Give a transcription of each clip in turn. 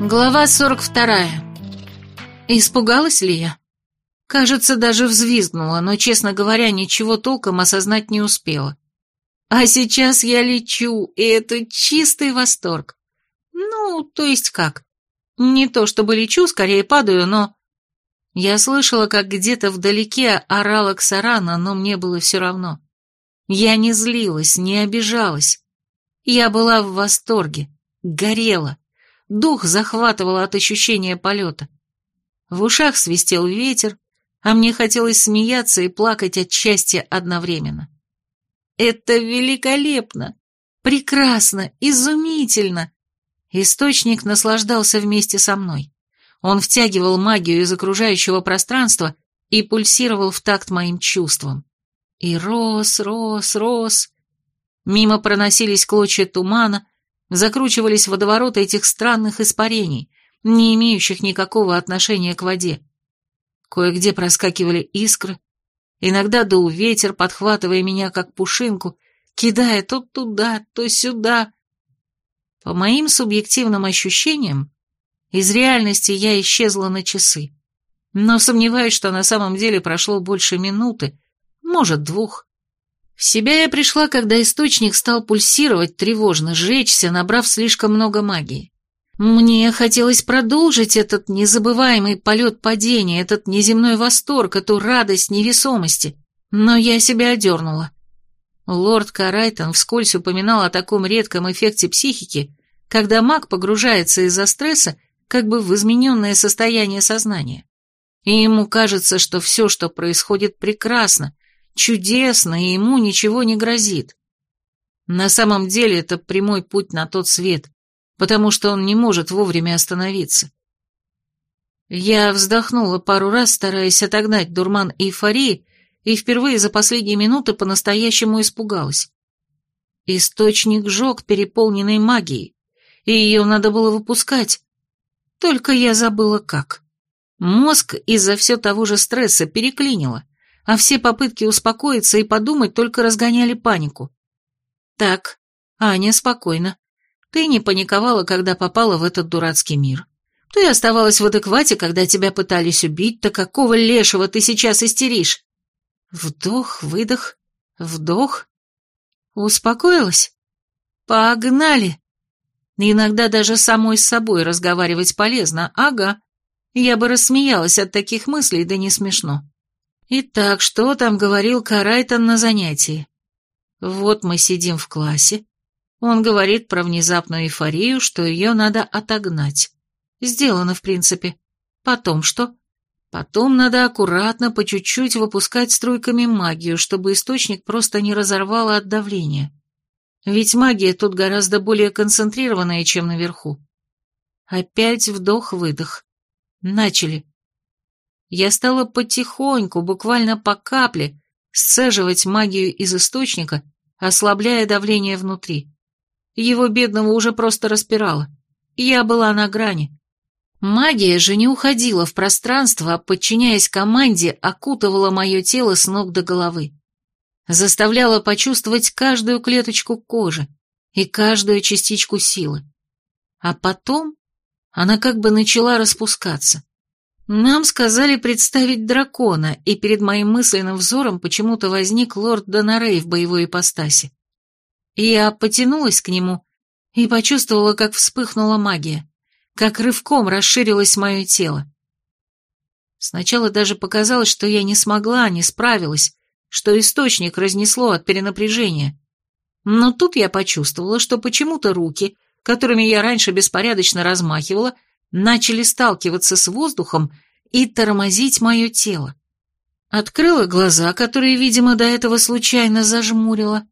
Глава 42. Испугалась ли я? Кажется, даже взвизгнула, но, честно говоря, ничего толком осознать не успела. А сейчас я лечу, и это чистый восторг. Ну, то есть как? Не то чтобы лечу, скорее падаю, но... Я слышала, как где-то вдалеке орала Ксарана, но мне было все равно. Я не злилась, не обижалась. Я была в восторге, горела. Дух захватывал от ощущения полета. В ушах свистел ветер, а мне хотелось смеяться и плакать от счастья одновременно. Это великолепно, прекрасно, изумительно. Источник наслаждался вместе со мной. Он втягивал магию из окружающего пространства и пульсировал в такт моим чувствам. И рос, рос, рос. Мимо проносились клочья тумана, закручивались водовороты этих странных испарений, не имеющих никакого отношения к воде. Кое-где проскакивали искры, иногда дул ветер, подхватывая меня как пушинку, кидая то туда, то сюда. По моим субъективным ощущениям, из реальности я исчезла на часы, но сомневаюсь, что на самом деле прошло больше минуты, может, двух. В себя я пришла, когда источник стал пульсировать, тревожно, жечься, набрав слишком много магии. Мне хотелось продолжить этот незабываемый полет падения, этот неземной восторг, эту радость невесомости, но я себя одернула. Лорд Карайтон вскользь упоминал о таком редком эффекте психики, когда маг погружается из-за стресса как бы в измененное состояние сознания. И ему кажется, что все, что происходит, прекрасно, чудесно, и ему ничего не грозит. На самом деле это прямой путь на тот свет, потому что он не может вовремя остановиться. Я вздохнула пару раз, стараясь отогнать дурман эйфории, и впервые за последние минуты по-настоящему испугалась. Источник жег переполненной магией, и ее надо было выпускать. Только я забыла как. Мозг из-за все того же стресса переклинило, а все попытки успокоиться и подумать только разгоняли панику. Так, Аня, спокойно. Ты не паниковала, когда попала в этот дурацкий мир. Ты оставалась в адеквате, когда тебя пытались убить, так какого лешего ты сейчас истеришь? Вдох, выдох, вдох. Успокоилась? Погнали. Иногда даже самой с собой разговаривать полезно, ага. Я бы рассмеялась от таких мыслей, да не смешно. Итак, что там говорил Карайтон на занятии? Вот мы сидим в классе, он говорит про внезапную эйфорию, что ее надо отогнать. Сделано, в принципе. Потом что? Потом надо аккуратно, по чуть-чуть выпускать струйками магию, чтобы источник просто не разорвало от давления. Ведь магия тут гораздо более концентрированная, чем наверху. Опять вдох-выдох. Начали. Я стала потихоньку, буквально по капле, сцеживать магию из источника, ослабляя давление внутри. Его бедного уже просто распирало. Я была на грани. Магия же не уходила в пространство, а, подчиняясь команде, окутывала мое тело с ног до головы. Заставляла почувствовать каждую клеточку кожи и каждую частичку силы. А потом она как бы начала распускаться. Нам сказали представить дракона, и перед моим мысленным взором почему-то возник лорд Донорей в боевой ипостаси. Я потянулась к нему и почувствовала, как вспыхнула магия, как рывком расширилось мое тело. Сначала даже показалось, что я не смогла, не справилась, что источник разнесло от перенапряжения. Но тут я почувствовала, что почему-то руки, которыми я раньше беспорядочно размахивала, начали сталкиваться с воздухом и тормозить мое тело. Открыла глаза, которые, видимо, до этого случайно зажмурила,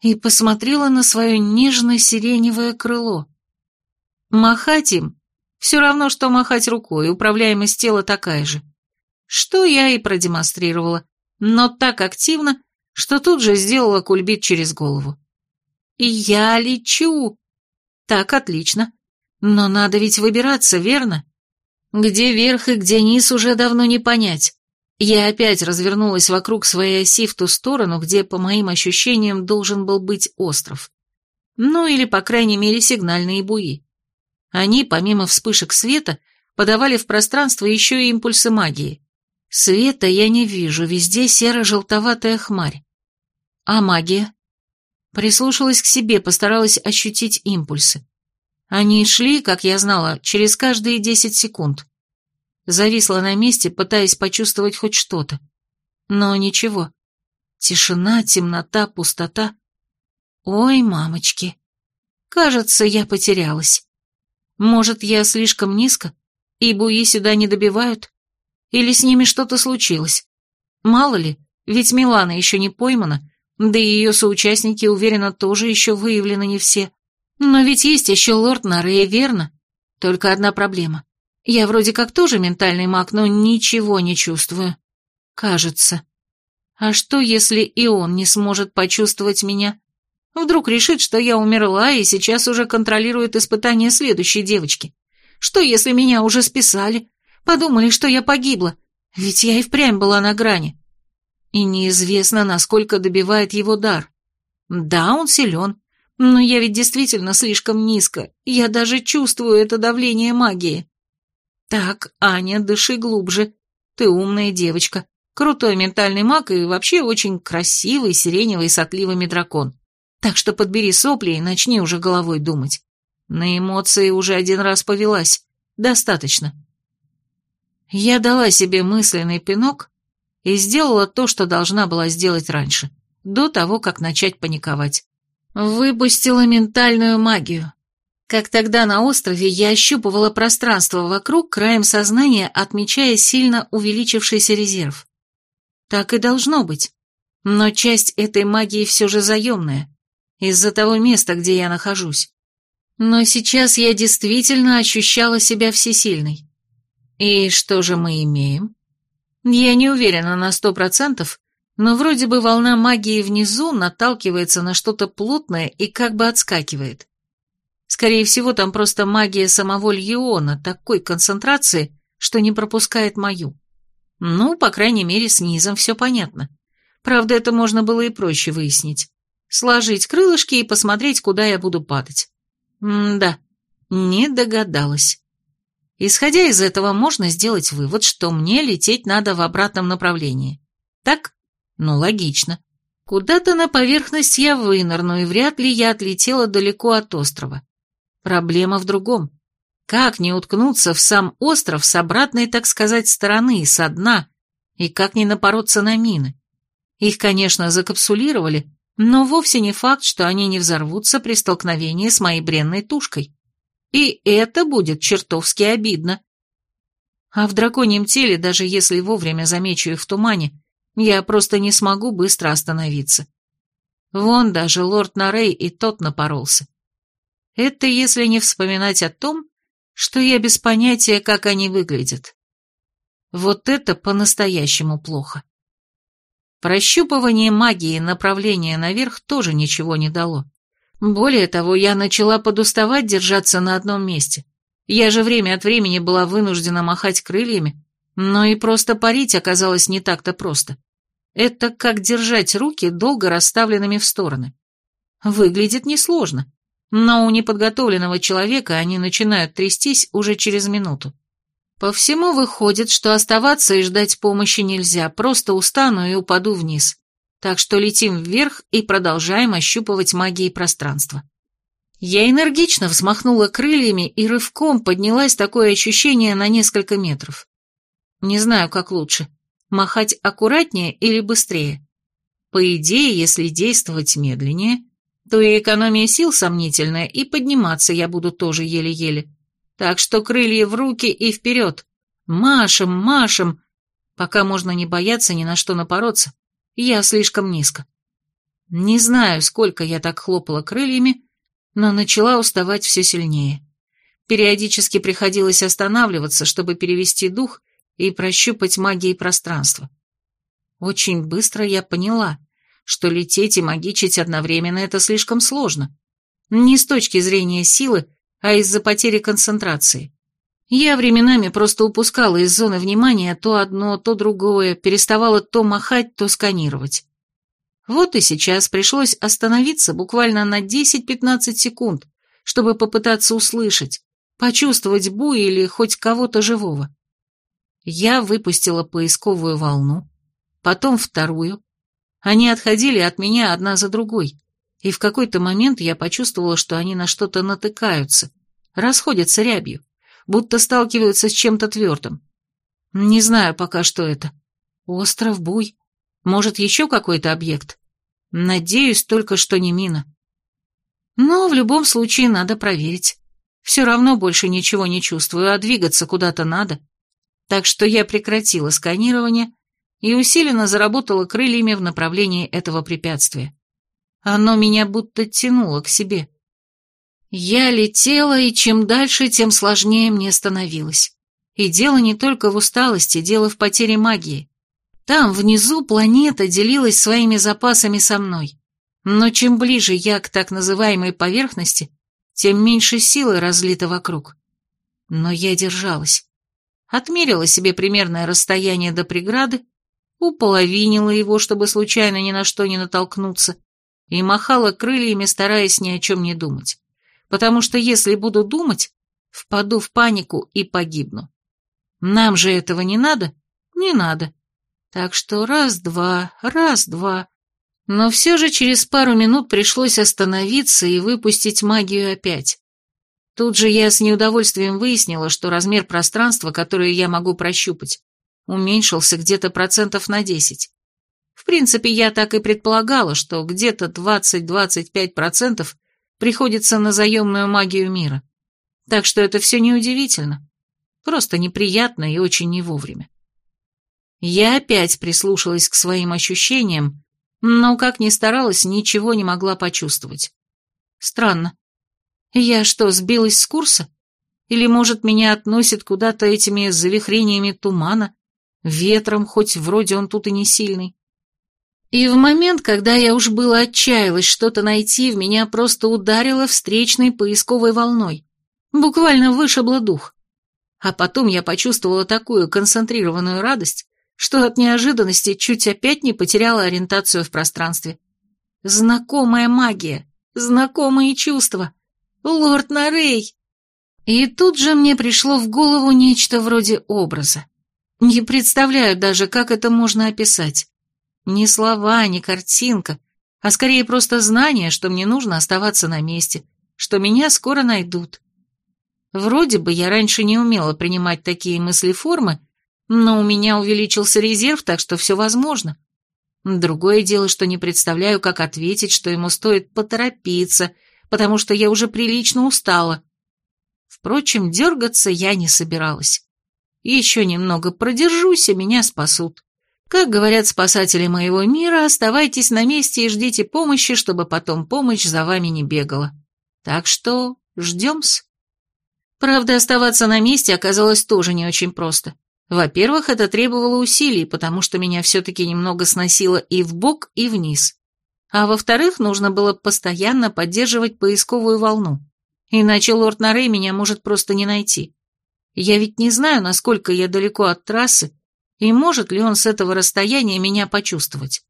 и посмотрела на свое нежно-сиреневое крыло. Махать им все равно, что махать рукой, управляемость тела такая же. Что я и продемонстрировала, но так активно, что тут же сделала кульбит через голову. И я лечу. Так, отлично. Но надо ведь выбираться, верно? Где верх и где низ уже давно не понять. Я опять развернулась вокруг своей оси в ту сторону, где, по моим ощущениям, должен был быть остров. Ну или, по крайней мере, сигнальные буи. Они, помимо вспышек света, подавали в пространство еще и импульсы магии. Света я не вижу, везде серо-желтоватая хмарь. А магия? Прислушалась к себе, постаралась ощутить импульсы. Они шли, как я знала, через каждые десять секунд. Зависла на месте, пытаясь почувствовать хоть что-то. Но ничего. Тишина, темнота, пустота. Ой, мамочки. Кажется, я потерялась. Может, я слишком низко, и буи сюда не добивают? Или с ними что-то случилось? Мало ли, ведь Милана еще не поймана, да и ее соучастники, уверенно, тоже еще выявлены не все. Но ведь есть еще лорд Нарей, верно? Только одна проблема. Я вроде как тоже ментальный маг, но ничего не чувствую. Кажется. А что, если и он не сможет почувствовать меня? Вдруг решит, что я умерла и сейчас уже контролирует испытание следующей девочки. Что, если меня уже списали? Подумали, что я погибла. Ведь я и впрямь была на грани. И неизвестно, насколько добивает его дар. Да, он силен, но я ведь действительно слишком низко. Я даже чувствую это давление магии. Так, Аня, дыши глубже. Ты умная девочка, крутой ментальный маг и вообще очень красивый сиреневый с отливами дракон. Так что подбери сопли и начни уже головой думать. На эмоции уже один раз повелась. Достаточно. Я дала себе мысленный пинок и сделала то, что должна была сделать раньше, до того, как начать паниковать. Выпустила ментальную магию. Как тогда на острове я ощупывала пространство вокруг, краем сознания отмечая сильно увеличившийся резерв. Так и должно быть. Но часть этой магии все же заемная, из-за того места, где я нахожусь. Но сейчас я действительно ощущала себя всесильной. И что же мы имеем? Я не уверена на сто процентов, но вроде бы волна магии внизу наталкивается на что-то плотное и как бы отскакивает. Скорее всего, там просто магия самого Льеона такой концентрации, что не пропускает мою. Ну, по крайней мере, с низом все понятно. Правда, это можно было и проще выяснить. Сложить крылышки и посмотреть, куда я буду падать. М-да, не догадалась. Исходя из этого, можно сделать вывод, что мне лететь надо в обратном направлении. Так? Ну, логично. Куда-то на поверхность я вынырну, и вряд ли я отлетела далеко от острова. Проблема в другом. Как не уткнуться в сам остров с обратной, так сказать, стороны, со дна, и как не напороться на мины? Их, конечно, закапсулировали, но вовсе не факт, что они не взорвутся при столкновении с моей бренной тушкой. И это будет чертовски обидно. А в драконьем теле, даже если вовремя замечу их в тумане, я просто не смогу быстро остановиться. Вон даже лорд Нарей и тот напоролся. Это если не вспоминать о том, что я без понятия, как они выглядят. Вот это по-настоящему плохо. Прощупывание магии направления наверх тоже ничего не дало. Более того, я начала подуставать держаться на одном месте. Я же время от времени была вынуждена махать крыльями, но и просто парить оказалось не так-то просто. Это как держать руки долго расставленными в стороны. Выглядит несложно, но у неподготовленного человека они начинают трястись уже через минуту. По всему выходит, что оставаться и ждать помощи нельзя, просто устану и упаду вниз. Так что летим вверх и продолжаем ощупывать магией пространства. Я энергично взмахнула крыльями и рывком поднялась такое ощущение на несколько метров. Не знаю, как лучше, махать аккуратнее или быстрее. По идее, если действовать медленнее, то и экономия сил сомнительная, и подниматься я буду тоже еле-еле. Так что крылья в руки и вперед. Машем, машем, пока можно не бояться ни на что напороться. Я слишком низко. Не знаю, сколько я так хлопала крыльями, но начала уставать все сильнее. Периодически приходилось останавливаться, чтобы перевести дух и прощупать магией пространства. Очень быстро я поняла, что лететь и магичить одновременно это слишком сложно. Не с точки зрения силы, а из-за потери концентрации. Я временами просто упускала из зоны внимания то одно, то другое, переставала то махать, то сканировать. Вот и сейчас пришлось остановиться буквально на 10-15 секунд, чтобы попытаться услышать, почувствовать буй или хоть кого-то живого. Я выпустила поисковую волну, потом вторую. Они отходили от меня одна за другой, и в какой-то момент я почувствовала, что они на что-то натыкаются, расходятся рябью, будто сталкиваются с чем-то твердым. Не знаю пока, что это. Остров, буй, может, еще какой-то объект? Надеюсь только, что не мина. Но в любом случае надо проверить. Все равно больше ничего не чувствую, а двигаться куда-то надо. Так что я прекратила сканирование и усиленно заработала крыльями в направлении этого препятствия. Оно меня будто тянуло к себе. Я летела, и чем дальше, тем сложнее мне становилось. И дело не только в усталости, дело в потере магии. Там, внизу, планета делилась своими запасами со мной. Но чем ближе я к так называемой поверхности, тем меньше силы разлито вокруг. Но я держалась. Отмерила себе примерное расстояние до преграды, уполовинила его, чтобы случайно ни на что не натолкнуться, и махала крыльями, стараясь ни о чем не думать. Потому что если буду думать, впаду в панику и погибну. Нам же этого не надо? Не надо. Так что раз-два, раз-два. Но все же через пару минут пришлось остановиться и выпустить магию опять. Тут же я с неудовольствием выяснила, что размер пространства, которое я могу прощупать, уменьшился где-то процентов на 10. В принципе, я так и предполагала, что где-то 20-25% приходится на заемную магию мира. Так что это все неудивительно. Просто неприятно и очень не вовремя. Я опять прислушалась к своим ощущениям, но, как ни старалась, ничего не могла почувствовать. Странно. Я что, сбилась с курса? Или, может, меня относит куда-то этими завихрениями тумана, ветром, хоть вроде он тут и не сильный? И в момент, когда я уж было отчаялась что-то найти, в меня просто ударило встречной поисковой волной. Буквально вышибло дух. А потом я почувствовала такую концентрированную радость, что от неожиданности чуть опять не потеряла ориентацию в пространстве. Знакомая магия, знакомые чувства. Лорд Нарей! И тут же мне пришло в голову нечто вроде образа. Не представляю даже, как это можно описать. Ни слова, ни картинка, а скорее просто знание, что мне нужно оставаться на месте, что меня скоро найдут. Вроде бы я раньше не умела принимать такие мысли-формы, но у меня увеличился резерв, так что все возможно. Другое дело, что не представляю, как ответить, что ему стоит поторопиться, потому что я уже прилично устала. Впрочем, дергаться я не собиралась. Еще немного продержусь, и меня спасут. Как говорят спасатели моего мира, оставайтесь на месте и ждите помощи, чтобы потом помощь за вами не бегала. Так что ждем-с. Правда, оставаться на месте оказалось тоже не очень просто. Во-первых, это требовало усилий, потому что меня все-таки немного сносило и в бок, и вниз. А во-вторых, нужно было постоянно поддерживать поисковую волну. Иначе лорд Нарей меня может просто не найти. Я ведь не знаю, насколько я далеко от трассы, и может ли он с этого расстояния меня почувствовать.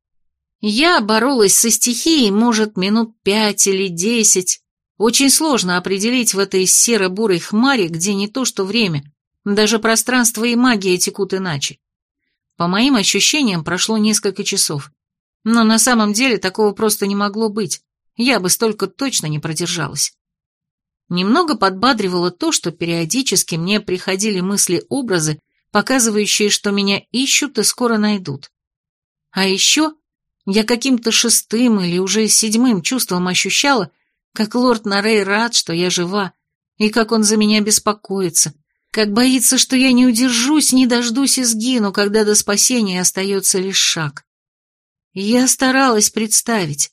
Я боролась со стихией, может, минут пять или десять. Очень сложно определить в этой серо-бурой хмари, где не то что время, даже пространство и магия текут иначе. По моим ощущениям, прошло несколько часов. Но на самом деле такого просто не могло быть. Я бы столько точно не продержалась. Немного подбадривало то, что периодически мне приходили мысли-образы, показывающие, что меня ищут и скоро найдут. А еще я каким-то шестым или уже седьмым чувством ощущала, как лорд Нарей рад, что я жива, и как он за меня беспокоится, как боится, что я не удержусь, не дождусь и сгину, когда до спасения остается лишь шаг. Я старалась представить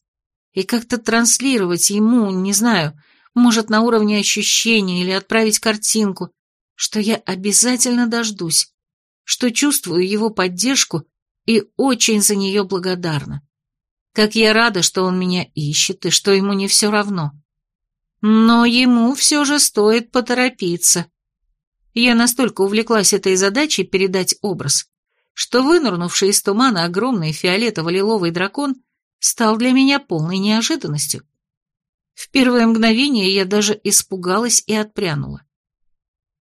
и как-то транслировать ему, не знаю, может, на уровне ощущения или отправить картинку, что я обязательно дождусь, что чувствую его поддержку и очень за нее благодарна. Как я рада, что он меня ищет и что ему не все равно. Но ему все же стоит поторопиться. Я настолько увлеклась этой задачей передать образ, что вынырнувший из тумана огромный фиолетово-лиловый дракон стал для меня полной неожиданностью. В первое мгновение я даже испугалась и отпрянула.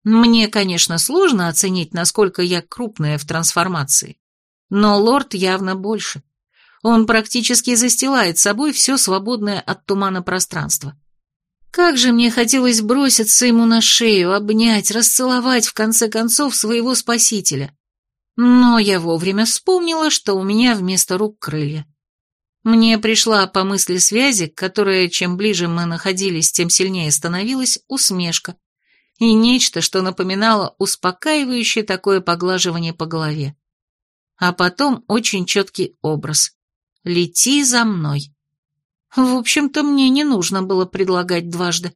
Мне, конечно, сложно оценить, насколько я крупная в трансформации, но лорд явно больше. Он практически застилает собой все свободное от тумана пространство. Как же мне хотелось броситься ему на шею, обнять, расцеловать в конце концов своего спасителя. Но я вовремя вспомнила, что у меня вместо рук крылья. Мне пришла по мысли связи, которая, чем ближе мы находились, тем сильнее становилась, усмешка. И нечто, что напоминало успокаивающее такое поглаживание по голове. А потом очень четкий образ. «Лети за мной». В общем-то, мне не нужно было предлагать дважды.